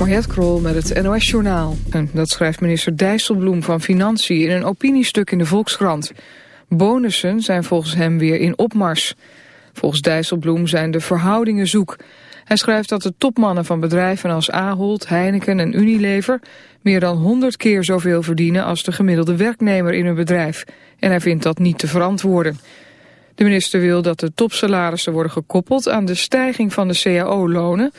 Mariette Krol met het NOS Journaal. Dat schrijft minister Dijsselbloem van Financiën in een opiniestuk in de Volkskrant. Bonussen zijn volgens hem weer in opmars. Volgens Dijsselbloem zijn de verhoudingen zoek. Hij schrijft dat de topmannen van bedrijven als Ahold, Heineken en Unilever... meer dan 100 keer zoveel verdienen als de gemiddelde werknemer in hun bedrijf. En hij vindt dat niet te verantwoorden. De minister wil dat de topsalarissen worden gekoppeld aan de stijging van de cao-lonen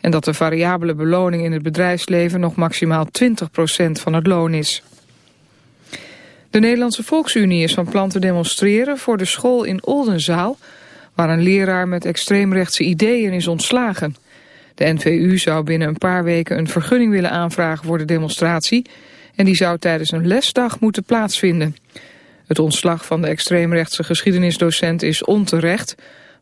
en dat de variabele beloning in het bedrijfsleven nog maximaal 20% van het loon is. De Nederlandse Volksunie is van plan te demonstreren voor de school in Oldenzaal, waar een leraar met extreemrechtse ideeën is ontslagen. De NVU zou binnen een paar weken een vergunning willen aanvragen voor de demonstratie en die zou tijdens een lesdag moeten plaatsvinden. Het ontslag van de extreemrechtse geschiedenisdocent is onterecht,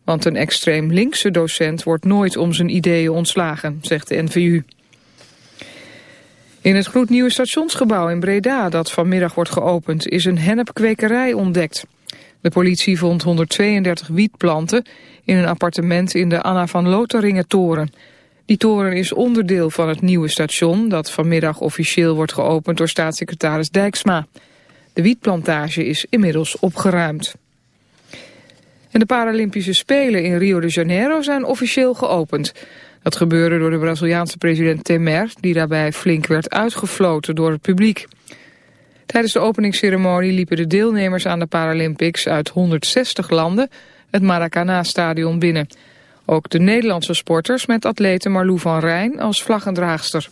want een extreem linkse docent wordt nooit om zijn ideeën ontslagen, zegt de NVU. In het gloednieuwe stationsgebouw in Breda, dat vanmiddag wordt geopend, is een hennepkwekerij ontdekt. De politie vond 132 wietplanten in een appartement in de Anna van Lotharingen toren. Die toren is onderdeel van het nieuwe station dat vanmiddag officieel wordt geopend door staatssecretaris Dijksma. De wietplantage is inmiddels opgeruimd. De Paralympische Spelen in Rio de Janeiro zijn officieel geopend. Dat gebeurde door de Braziliaanse president Temer, die daarbij flink werd uitgefloten door het publiek. Tijdens de openingsceremonie liepen de deelnemers aan de Paralympics uit 160 landen het Maracana-stadion binnen. Ook de Nederlandse sporters met atlete Marlou van Rijn als vlaggendraagster.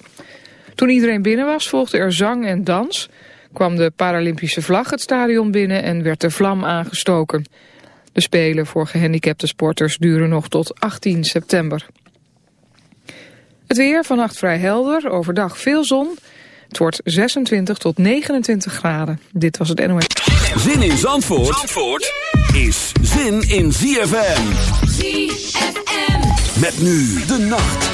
Toen iedereen binnen was volgde er zang en dans, kwam de Paralympische vlag het stadion binnen en werd de vlam aangestoken. De Spelen voor gehandicapte sporters duren nog tot 18 september. Het weer vannacht vrij helder, overdag veel zon. Het wordt 26 tot 29 graden. Dit was het NOS. Zin in Zandvoort, Zandvoort is zin in ZFM. ZFM. Met nu de nacht.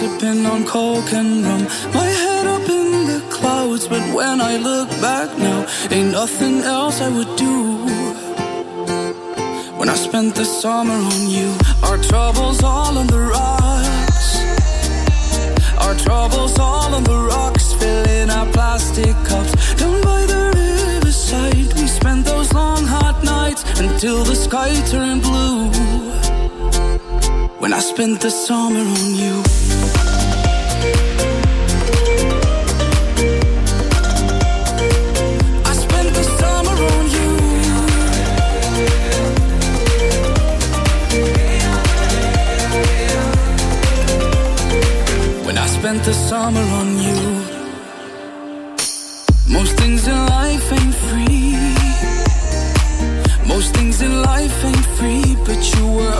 sipping on coke and rum. My head up in the clouds, but when I look back now, ain't nothing else I would do. When I spent the summer on you, our troubles all on the rocks. Our troubles all on the rocks, filling our plastic when I spent the summer on you. spent the summer on you. Most things in life ain't free. Most things in life ain't free, but you were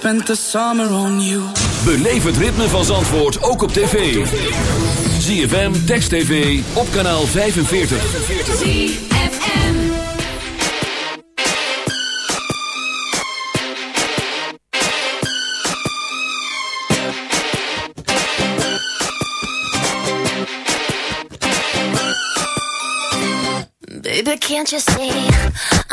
Spent the summer on you. Beleef het ritme van Zandvoort ook op tv. ZFM, Text TV, op kanaal 45. ZFM. Baby, can't you see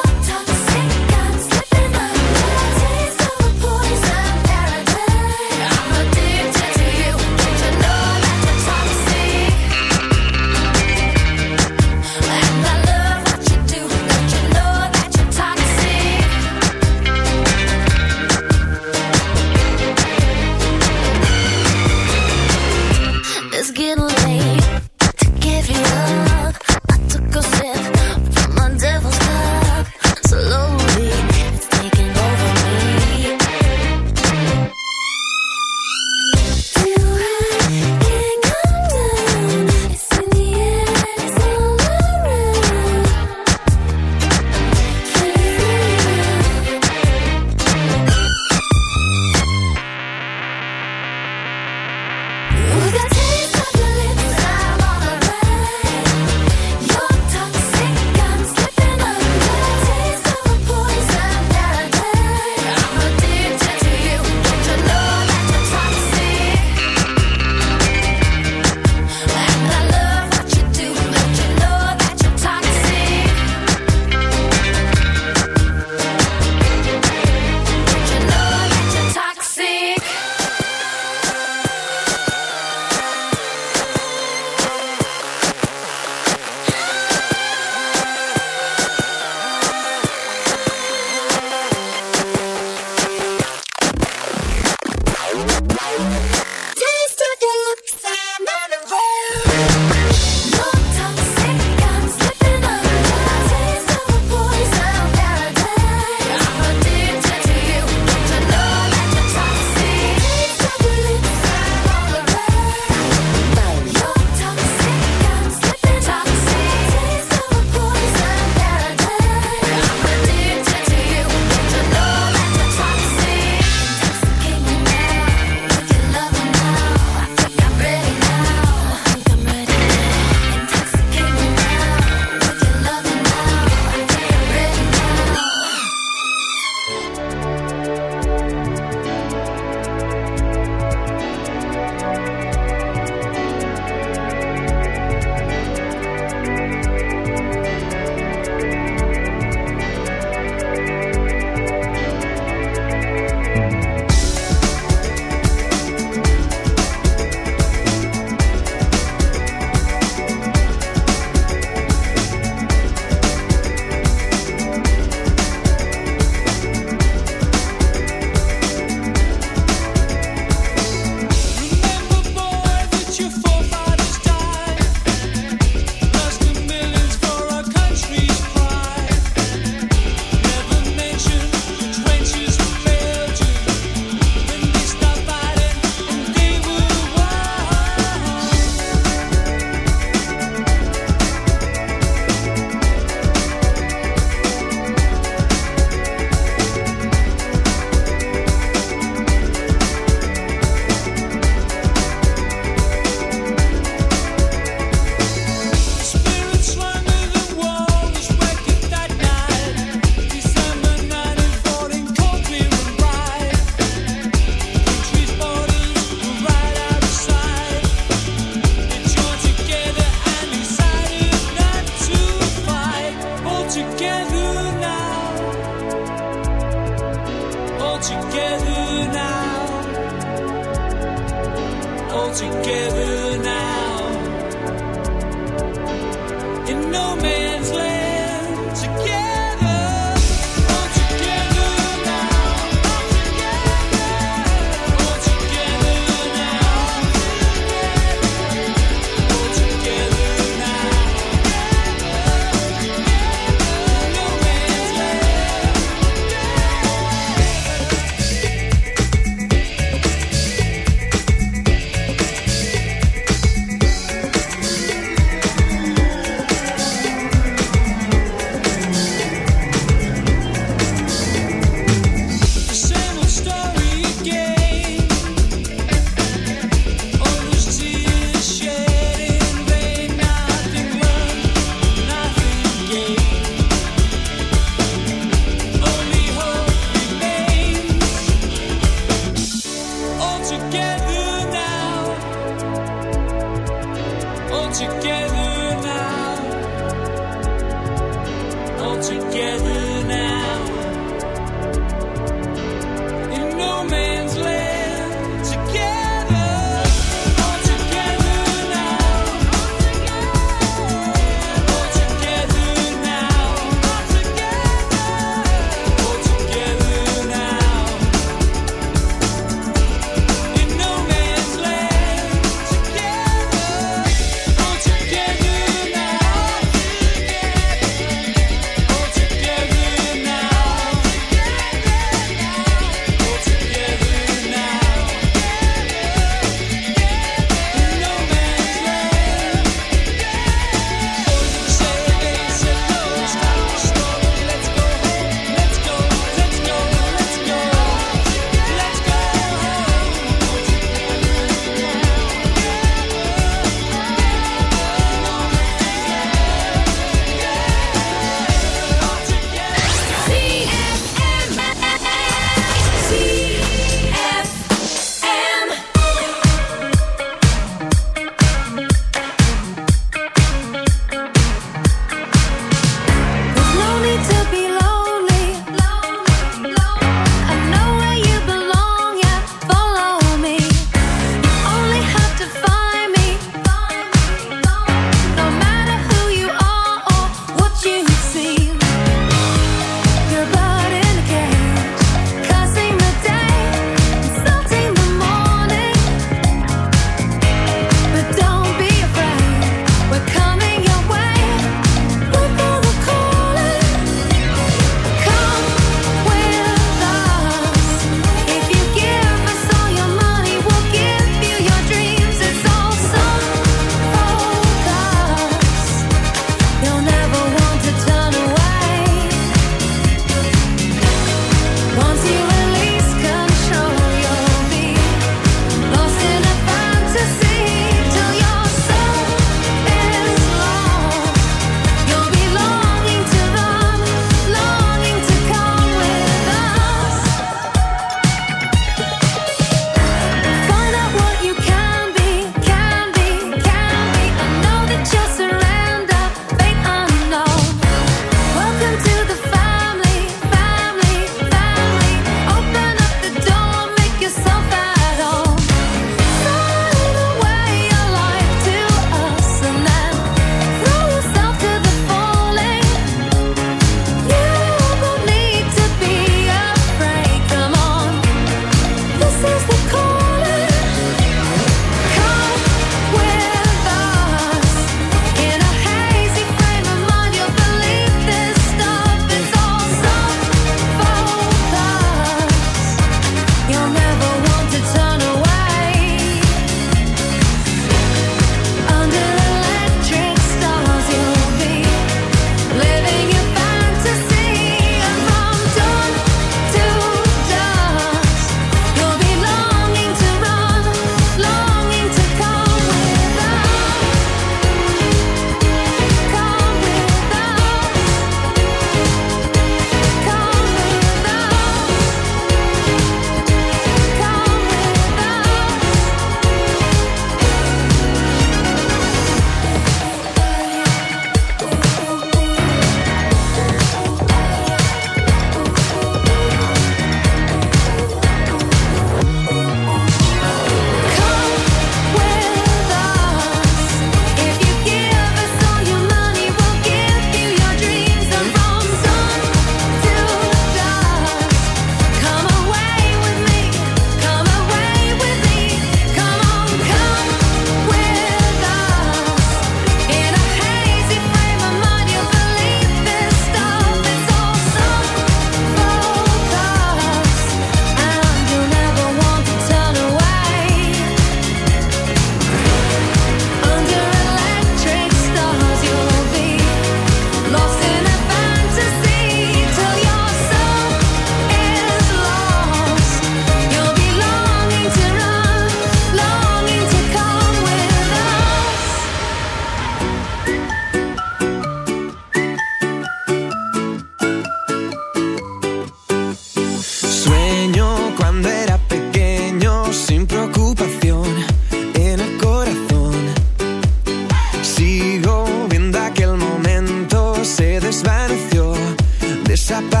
Shot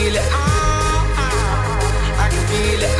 feel it. Oh, oh. I can feel it.